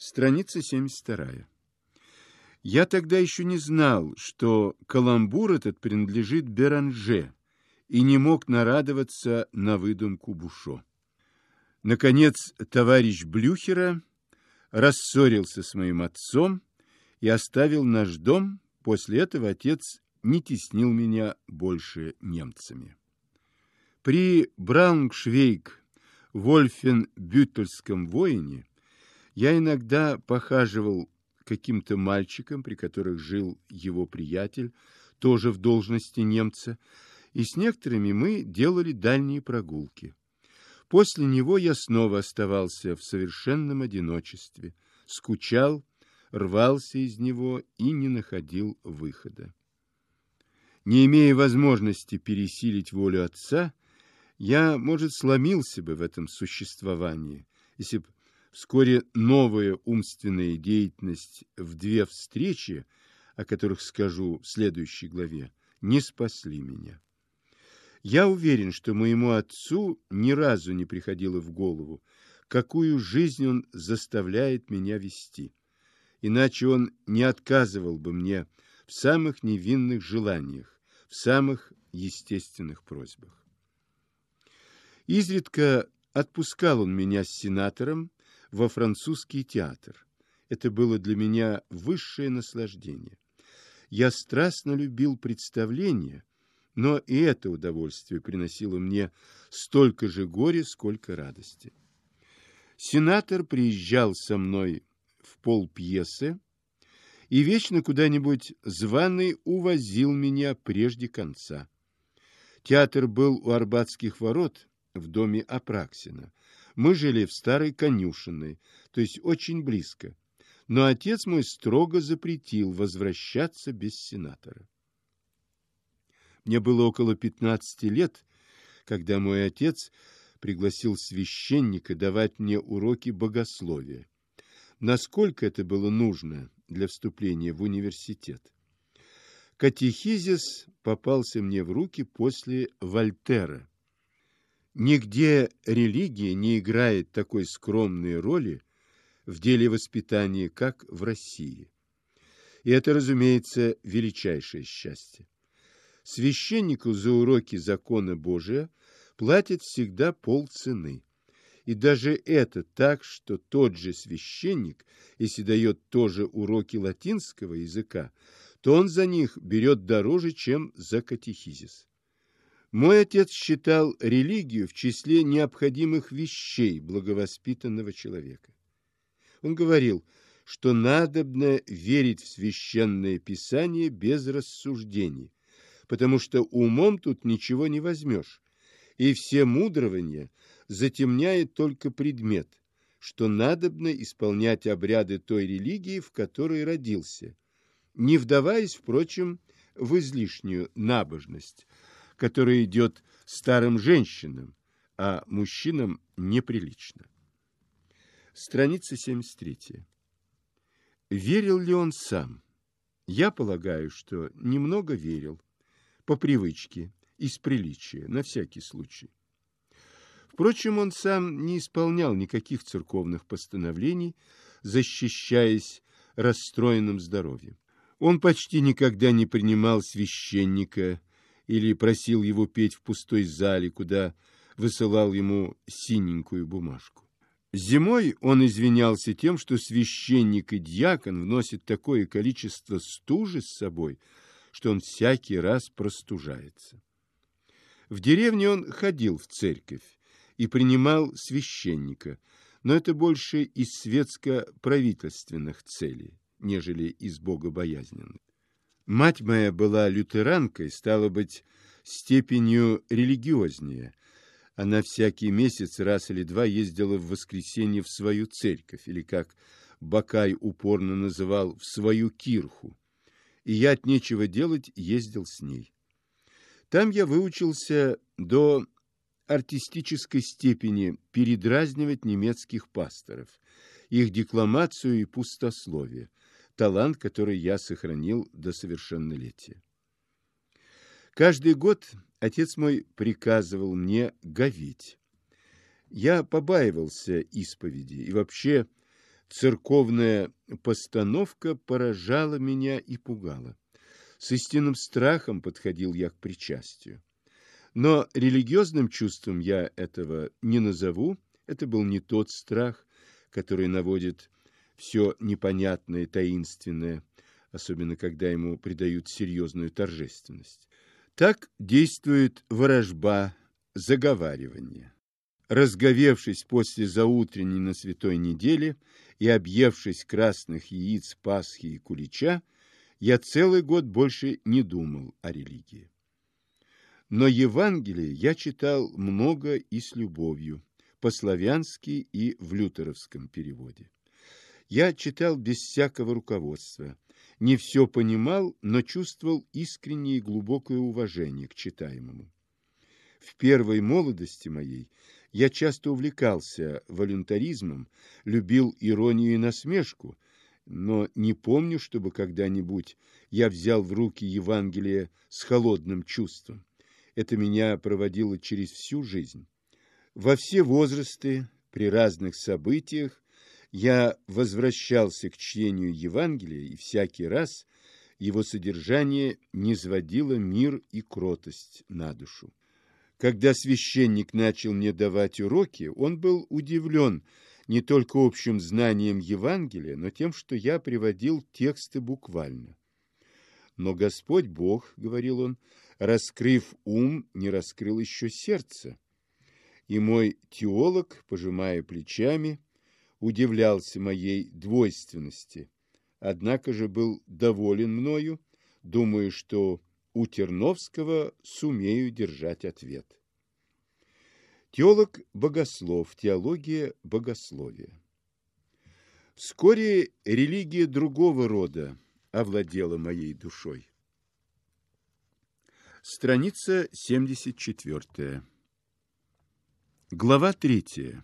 Страница 72. Я тогда еще не знал, что каламбур этот принадлежит Беранже, и не мог нарадоваться на выдумку Бушо. Наконец, товарищ Блюхера рассорился с моим отцом и оставил наш дом. После этого отец не теснил меня больше немцами. При Брауншвейг-Вольфен-Бютельском воине я иногда похаживал каким-то мальчикам, при которых жил его приятель, тоже в должности немца, и с некоторыми мы делали дальние прогулки. После него я снова оставался в совершенном одиночестве, скучал, рвался из него и не находил выхода. Не имея возможности пересилить волю отца, я, может, сломился бы в этом существовании, если бы Вскоре новая умственная деятельность в две встречи, о которых скажу в следующей главе, не спасли меня. Я уверен, что моему отцу ни разу не приходило в голову, какую жизнь он заставляет меня вести. Иначе он не отказывал бы мне в самых невинных желаниях, в самых естественных просьбах. Изредка отпускал он меня с сенатором, во французский театр. Это было для меня высшее наслаждение. Я страстно любил представления, но и это удовольствие приносило мне столько же горя, сколько радости. Сенатор приезжал со мной в полпьесы, и вечно куда-нибудь званый увозил меня прежде конца. Театр был у Арбатских ворот в доме Апраксина. Мы жили в старой конюшенной, то есть очень близко. Но отец мой строго запретил возвращаться без сенатора. Мне было около 15 лет, когда мой отец пригласил священника давать мне уроки богословия. Насколько это было нужно для вступления в университет? Катехизис попался мне в руки после Вольтера. Нигде религия не играет такой скромной роли в деле воспитания, как в России. И это, разумеется, величайшее счастье. Священнику за уроки закона Божия платят всегда полцены. И даже это так, что тот же священник, если дает тоже уроки латинского языка, то он за них берет дороже, чем за катехизис. Мой отец считал религию в числе необходимых вещей благовоспитанного человека. Он говорил, что надобно верить в священное писание без рассуждений, потому что умом тут ничего не возьмешь, и все мудрования затемняет только предмет, что надобно исполнять обряды той религии, в которой родился, не вдаваясь, впрочем, в излишнюю набожность, которое идет старым женщинам, а мужчинам неприлично. Страница 73. Верил ли он сам? Я полагаю, что немного верил, по привычке, из приличия, на всякий случай. Впрочем, он сам не исполнял никаких церковных постановлений, защищаясь расстроенным здоровьем. Он почти никогда не принимал священника или просил его петь в пустой зале, куда высылал ему синенькую бумажку. Зимой он извинялся тем, что священник и дьякон вносят такое количество стужи с собой, что он всякий раз простужается. В деревне он ходил в церковь и принимал священника, но это больше из светско-правительственных целей, нежели из богобоязненных. Мать моя была лютеранкой, стало быть, степенью религиознее. Она всякий месяц раз или два ездила в воскресенье в свою церковь, или, как Бакай упорно называл, в свою кирху. И я от нечего делать ездил с ней. Там я выучился до артистической степени передразнивать немецких пасторов, их декламацию и пустословие, талант, который я сохранил до совершеннолетия. Каждый год отец мой приказывал мне говить. Я побаивался исповеди и вообще Церковная постановка поражала меня и пугала. С истинным страхом подходил я к причастию. Но религиозным чувством я этого не назову. Это был не тот страх, который наводит все непонятное, таинственное, особенно когда ему придают серьезную торжественность. Так действует ворожба, заговаривание. Разговевшись после заутренней на святой неделе и объевшись красных яиц, пасхи и кулича, я целый год больше не думал о религии. Но Евангелие я читал много и с любовью, по-славянски и в лютеровском переводе. Я читал без всякого руководства, не все понимал, но чувствовал искреннее и глубокое уважение к читаемому. В первой молодости моей я часто увлекался волюнтаризмом, любил иронию и насмешку, но не помню, чтобы когда-нибудь я взял в руки Евангелие с холодным чувством. Это меня проводило через всю жизнь. Во все возрасты, при разных событиях, я возвращался к чтению Евангелия, и всякий раз его содержание низводило мир и кротость на душу. Когда священник начал мне давать уроки, он был удивлен не только общим знанием Евангелия, но тем, что я приводил тексты буквально. Но Господь Бог, — говорил он, — раскрыв ум, не раскрыл еще сердце. И мой теолог, пожимая плечами, удивлялся моей двойственности, однако же был доволен мною, думая, что у Терновского сумею держать ответ. Теолог богослов, теология богословия. Вскоре религия другого рода овладела моей душой. Страница 74. Глава 3.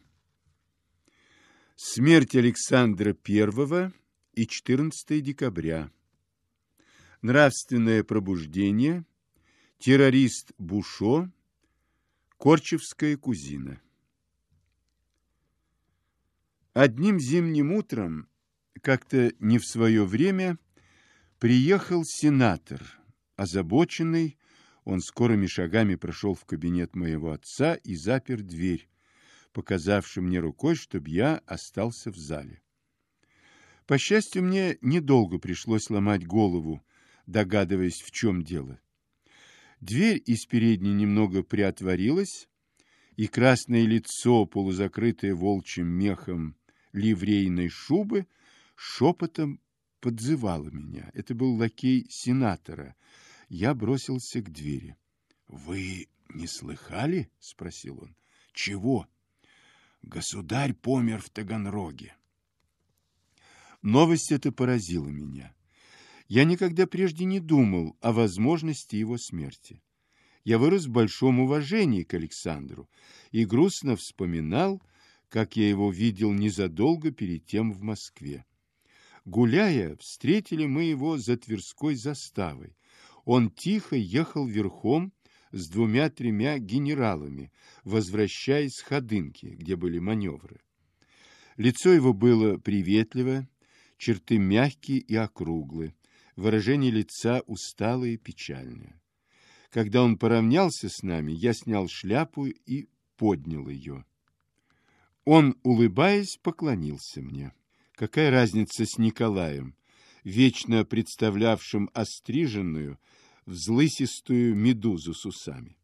Смерть Александра I и 14 декабря. Нравственное пробуждение. Террорист Бушо. Корчевская кузина. Одним зимним утром, как-то не в свое время, приехал сенатор, озабоченный, он скорыми шагами прошел в кабинет моего отца и запер дверь, показавший мне рукой, чтобы я остался в зале. По счастью, мне недолго пришлось ломать голову, догадываясь, в чем дело. Дверь из передней немного приотворилась, и красное лицо, полузакрытое волчьим мехом ливрейной шубы, шепотом подзывало меня. Это был лакей сенатора. Я бросился к двери. — Вы не слыхали? — спросил он. — Чего? Государь помер в Таганроге. Новость эта поразила меня. Я никогда прежде не думал о возможности его смерти. Я вырос в большом уважении к Александру и грустно вспоминал, как я его видел незадолго перед тем в Москве. Гуляя, встретили мы его за Тверской заставой. Он тихо ехал верхом с двумя-тремя генералами, возвращаясь с Ходынки, где были маневры. Лицо его было приветливое, черты мягкие и округлые, выражение лица усталое и печальное. Когда он поравнялся с нами, я снял шляпу и поднял ее. Он, улыбаясь, поклонился мне. Какая разница с Николаем, вечно представлявшим остриженную, взлысистую медузу с усами.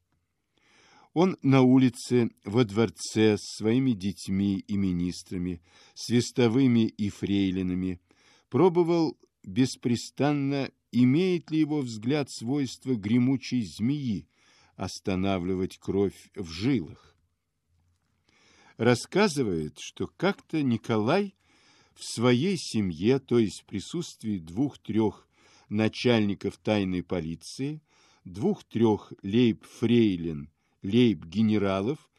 Он на улице, во дворце, с своими детьми и министрами, свистовыми и фрейлинами, пробовал беспрестанно, имеет ли его взгляд свойства гремучей змеи, останавливать кровь в жилах. Рассказывает, что как-то Николай в своей семье, то есть в присутствии двух-трех начальников тайной полиции, двух-трех лейб-фрейлин, лейб-генералов,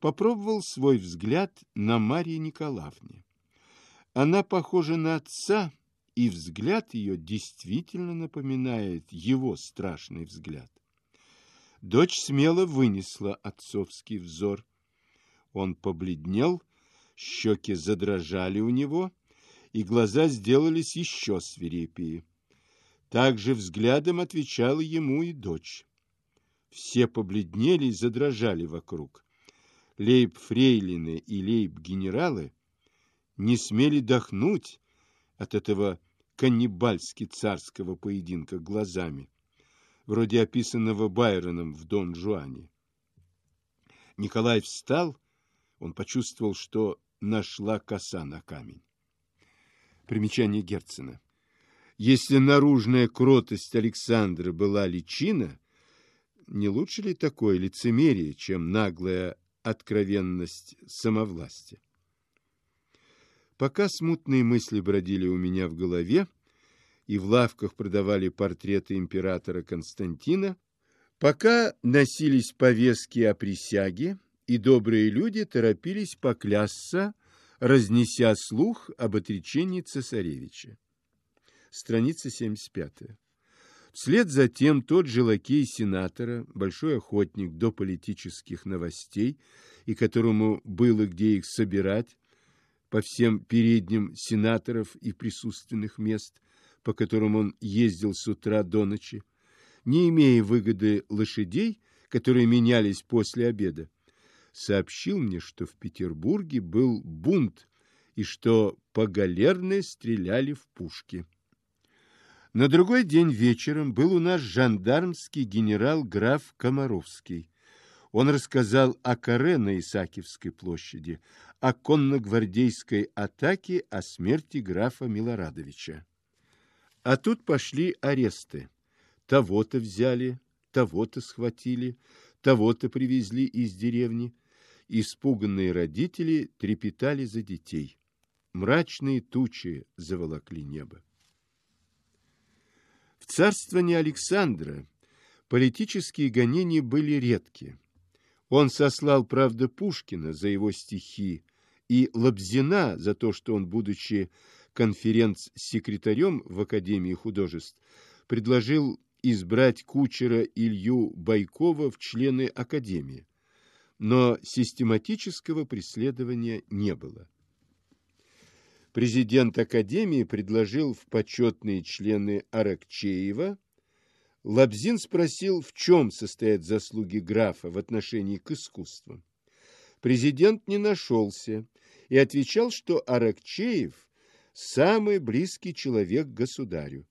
попробовал свой взгляд на Марии Николаевне. Она похожа на отца, и взгляд ее действительно напоминает его страшный взгляд. Дочь смело вынесла отцовский взор. Он побледнел, щеки задрожали у него, и глаза сделались еще свирепее. Также взглядом отвечала ему и дочь. Все побледнели и задрожали вокруг. Лейб-фрейлины и лейб-генералы не смели дохнуть от этого каннибальски-царского поединка глазами, вроде описанного Байроном в Дон Жуане. Николай встал, он почувствовал, что нашла коса на камень. Примечание Герцена. Если наружная кротость Александра была личина, не лучше ли такое лицемерие, чем наглая откровенность самовластия? Пока смутные мысли бродили у меня в голове, и в лавках продавали портреты императора Константина, пока носились повестки о присяге, и добрые люди торопились поклясться, разнеся слух об отречении цесаревича. Страница 75. Вслед за тем тот же лакей сенатора, большой охотник до политических новостей, и которому было где их собирать, по всем передним сенаторов и присутственных мест, по которым он ездил с утра до ночи, не имея выгоды лошадей, которые менялись после обеда, сообщил мне, что в Петербурге был бунт и что поголерные стреляли в пушки. На другой день вечером был у нас жандармский генерал-граф Комаровский. Он рассказал о Каре на Исаакиевской площади, о конногвардейской атаке, о смерти графа Милорадовича. А тут пошли аресты. Того-то взяли, того-то схватили, того-то привезли из деревни. Испуганные родители трепетали за детей. Мрачные тучи заволокли небо. В царствовании Александра политические гонения были редки. Он сослал, правда, Пушкина за его стихи и Лобзина за то, что он, будучи конференц-секретарем в Академии художеств, предложил избрать кучера Илью Байкова в члены Академии. Но систематического преследования не было. Президент Академии предложил в почетные члены Аракчеева. Лабзин спросил, в чем состоят заслуги графа в отношении к искусству. Президент не нашелся и отвечал, что Аракчеев – самый близкий человек государю.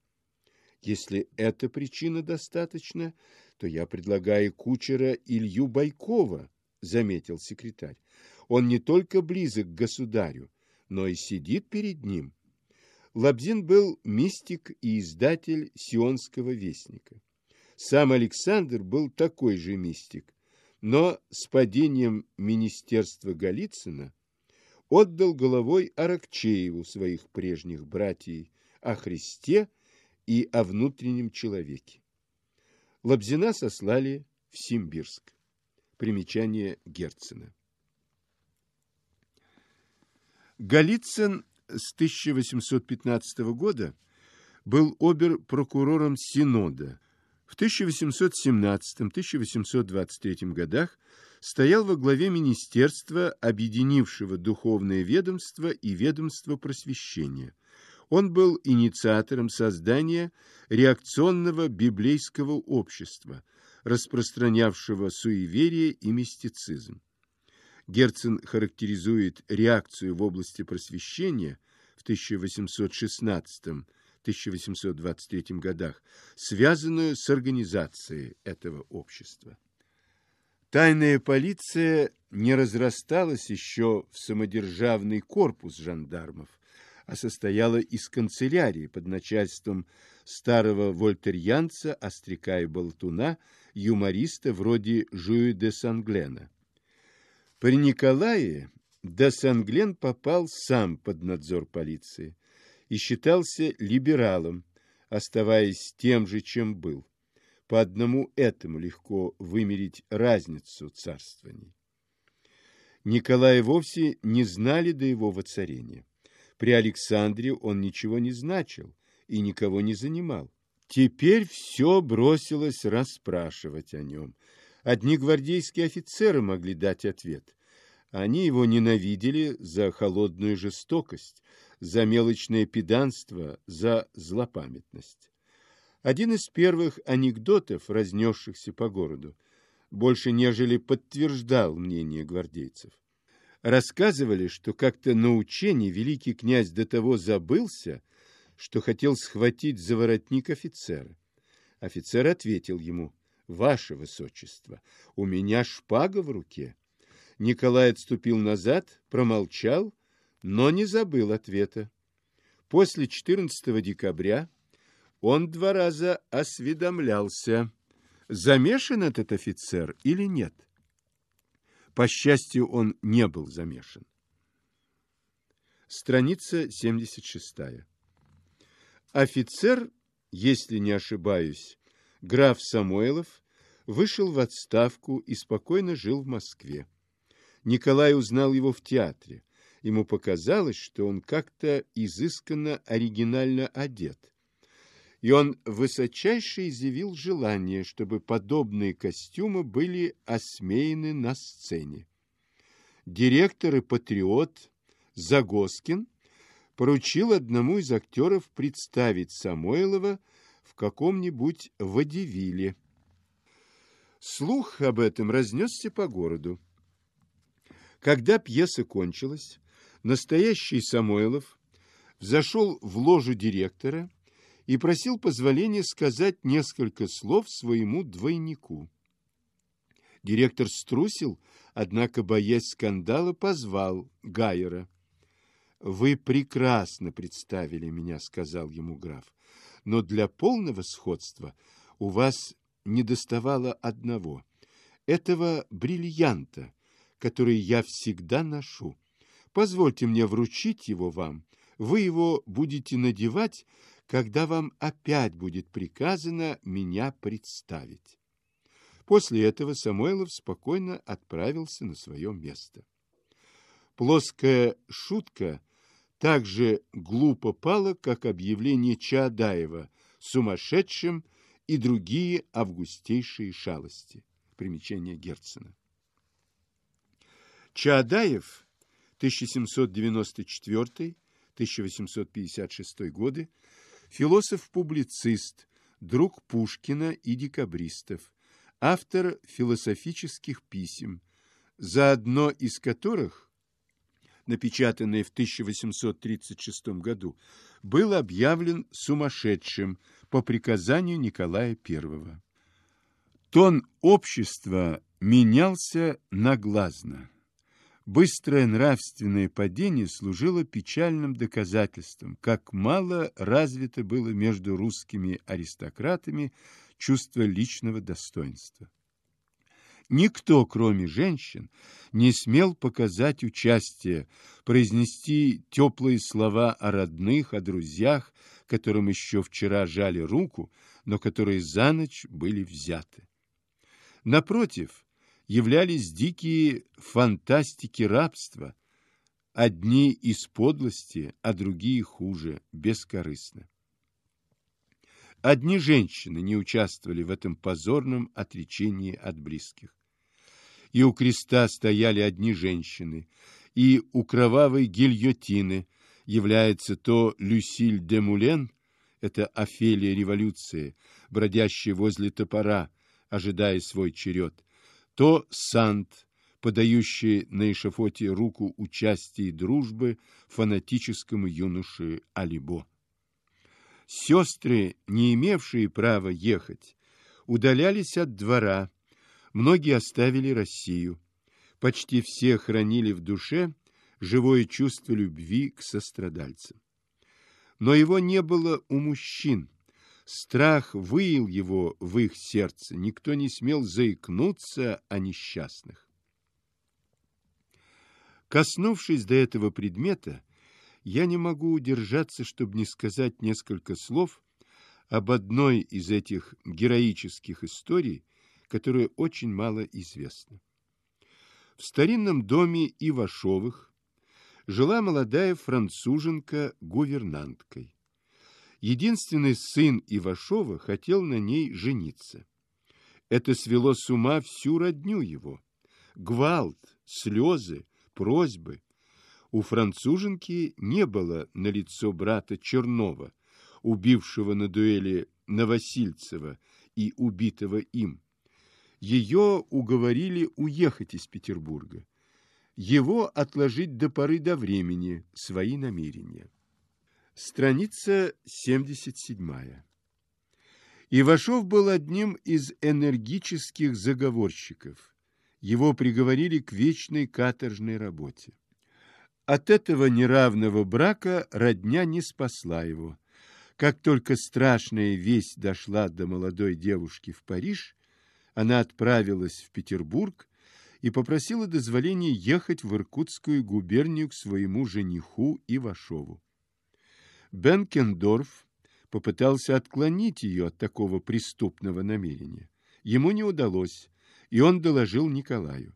Если эта причина достаточна, то я предлагаю кучера Илью Байкова, заметил секретарь. Он не только близок к государю, но и сидит перед ним. Лабзин был мистик и издатель Сионского вестника. Сам Александр был такой же мистик, но с падением министерства Голицына отдал головой Аракчееву своих прежних братьев о Христе и о внутреннем человеке. Лобзина сослали в Симбирск. Примечание Герцена. Голицын с 1815 года был обер-прокурором Синода. В 1817-1823 годах стоял во главе министерства, объединившего духовное ведомство и ведомство просвещения. Он был инициатором создания реакционного библейского общества, распространявшего суеверие и мистицизм. Герцен характеризует реакцию в области просвещения в 1816-1823 годах, связанную с организацией этого общества. Тайная полиция не разрасталась еще в самодержавный корпус жандармов, а состояла из канцелярии под начальством старого вольтерьянца, остряка и болтуна, юмориста вроде Жуи де Санглена. При Николае де Санглен попал сам под надзор полиции и считался либералом, оставаясь тем же, чем был. По одному этому легко вымерить разницу царствований. Николая вовсе не знали до его воцарения. При Александре он ничего не значил и никого не занимал. Теперь все бросилось расспрашивать о нем. Одни гвардейские офицеры могли дать ответ. Они его ненавидели за холодную жестокость, за мелочное педанство, за злопамятность. Один из первых анекдотов, разнесшихся по городу, больше нежели подтверждал мнение гвардейцев. Рассказывали, что как-то на учении великий князь до того забылся, что хотел схватить за воротник офицера. Офицер ответил ему, «Ваше Высочество, у меня шпага в руке». Николай отступил назад, промолчал, но не забыл ответа. После 14 декабря он два раза осведомлялся, замешан этот офицер или нет. По счастью, он не был замешан. Страница 76. Офицер, если не ошибаюсь, граф Самойлов, вышел в отставку и спокойно жил в Москве. Николай узнал его в театре. Ему показалось, что он как-то изысканно оригинально одет. И он высочайше изъявил желание, чтобы подобные костюмы были осмеяны на сцене. Директор и патриот Загоскин поручил одному из актеров представить Самойлова каком-нибудь водевиле. Слух об этом разнесся по городу. Когда пьеса кончилась, настоящий Самойлов зашел в ложу директора и просил позволения сказать несколько слов своему двойнику. Директор струсил, однако, боясь скандала, позвал Гайера. «Вы прекрасно представили меня», — сказал ему граф, «но для полного сходства у вас недоставало одного — этого бриллианта, который я всегда ношу. Позвольте мне вручить его вам. Вы его будете надевать, когда вам опять будет приказано меня представить». После этого Самойлов спокойно отправился на свое место. Плоская шутка так же глупо пала, как объявление Чаадаева сумасшедшим и другие августейшие шалости. Примечание Герцена. Чаадаев 1794-1856 годы, философ-публицист, друг Пушкина и декабристов, автор философических писем, за одно из которых, напечатанное в 1836 году, был объявлен сумасшедшим по приказанию Николая I. Тон общества менялся наглазно. Быстрое нравственное падение служило печальным доказательством, как мало развито было между русскими аристократами чувство личного достоинства. Никто, кроме женщин, не смел показать участие, произнести теплые слова о родных, о друзьях, которым еще вчера жали руку, но которые за ночь были взяты. Напротив, являлись дикие фантастики рабства, одни из подлости, а другие хуже, бескорыстно. Одни женщины не участвовали в этом позорном отречении от близких. И у креста стояли одни женщины, и у кровавой гильотины является то Люсиль де Мулен, это Офелия революции, бродящая возле топора, ожидая свой черед, то Сант, подающий на эшафоте руку участия и дружбы фанатическому юноше Алибо. Сестры, не имевшие права ехать, удалялись от двора, многие оставили Россию. Почти все хранили в душе живое чувство любви к сострадальцам. Но его не было у мужчин. Страх выил его в их сердце, никто не смел заикнуться о несчастных. Коснувшись до этого предмета, я не могу удержаться, чтобы не сказать несколько слов об одной из этих героических историй, которая очень мало известна. В старинном доме Ивашовых жила молодая француженка гувернанткой. Единственный сын Ивашова хотел на ней жениться. Это свело с ума всю родню его. Гвалт, слезы, просьбы – У француженки не было на лицо брата Чернова, убившего на дуэли Новосильцева и убитого им. Ее уговорили уехать из Петербурга. Его отложить до поры до времени свои намерения. Страница 77. Ивашов был одним из энергических заговорщиков. Его приговорили к вечной каторжной работе. От этого неравного брака родня не спасла его. Как только страшная весть дошла до молодой девушки в Париж, она отправилась в Петербург и попросила дозволения ехать в Иркутскую губернию к своему жениху Ивашову. Бенкендорф попытался отклонить ее от такого преступного намерения. Ему не удалось, и он доложил Николаю.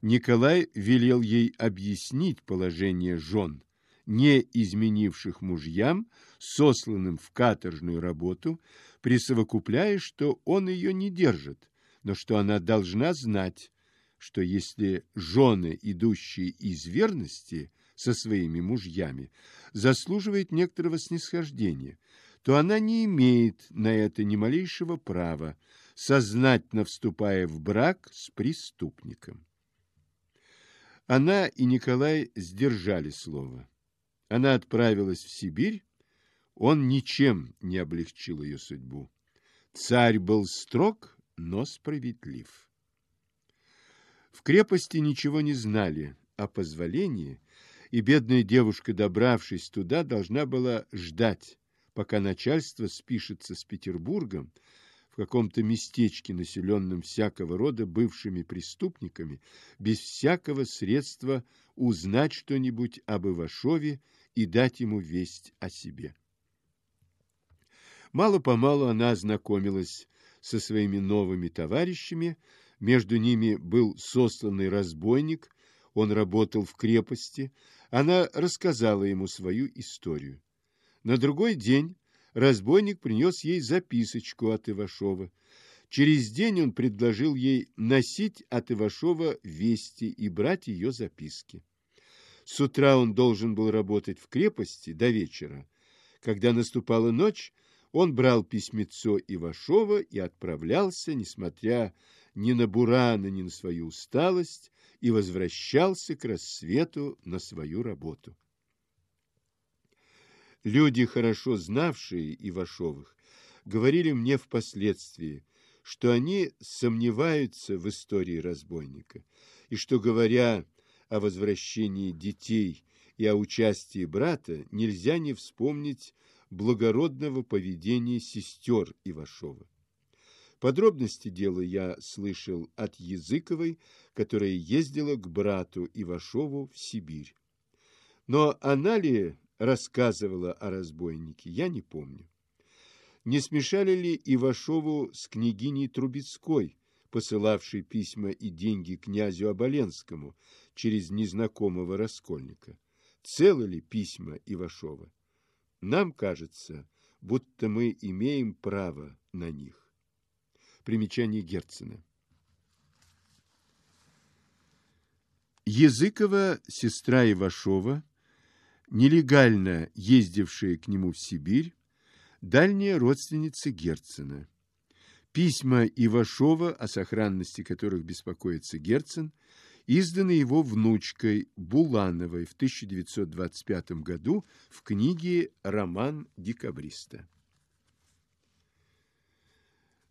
Николай велел ей объяснить положение жен, не изменивших мужьям, сосланным в каторжную работу, присовокупляя, что он ее не держит, но что она должна знать, что если жены, идущие из верности со своими мужьями, заслуживают некоторого снисхождения, то она не имеет на это ни малейшего права, сознательно вступая в брак с преступником. Она и Николай сдержали слово. Она отправилась в Сибирь, он ничем не облегчил ее судьбу. Царь был строг, но справедлив. В крепости ничего не знали о позволении, и бедная девушка, добравшись туда, должна была ждать, пока начальство спишется с Петербургом каком-то местечке, населенном всякого рода бывшими преступниками, без всякого средства узнать что-нибудь об Ивашове и дать ему весть о себе. Мало-помалу она ознакомилась со своими новыми товарищами, между ними был сосланный разбойник, он работал в крепости. Она рассказала ему свою историю. На другой день разбойник принес ей записочку от Ивашова. Через день он предложил ей носить от Ивашова вести и брать ее записки. С утра он должен был работать в крепости до вечера. Когда наступала ночь, он брал письмецо Ивашова и отправлялся, несмотря ни на бураны, ни на свою усталость, и возвращался к рассвету на свою работу. Люди, хорошо знавшие Ивашовых, говорили мне впоследствии, что они сомневаются в истории разбойника, и что, говоря о возвращении детей и о участии брата, нельзя не вспомнить благородного поведения сестер Ивашова. Подробности дела я слышал от Языковой, которая ездила к брату Ивашову в Сибирь. Но она ли рассказывала о разбойнике, я не помню. Не смешали ли Ивашову с княгиней Трубецкой, посылавшей письма и деньги князю Оболенскому через незнакомого раскольника? Целы ли письма Ивашова? Нам кажется, будто мы имеем право на них. Примечание Герцена. Языкова, сестра Ивашова, нелегально ездившая к нему в Сибирь, дальняя родственница Герцена. Письма Ивашова, о сохранности которых беспокоится Герцен, изданы его внучкой Булановой в 1925 году в книге «Роман декабриста».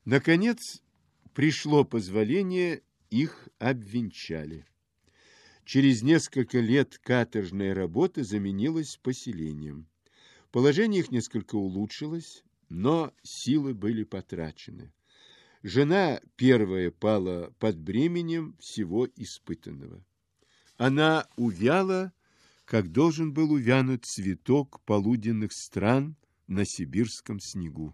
Наконец, пришло позволение, их обвенчали. Через несколько лет каторжная работа заменилась поселением. Положение их несколько улучшилось, но силы были потрачены. Жена первая пала под бременем всего испытанного. Она увяла, как должен был увянуть цветок полуденных стран на сибирском снегу.